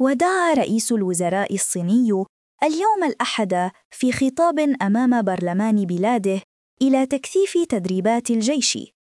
ودعا رئيس الوزراء الصيني اليوم الأحد في خطاب أمام برلمان بلاده إلى تكثيف تدريبات الجيش.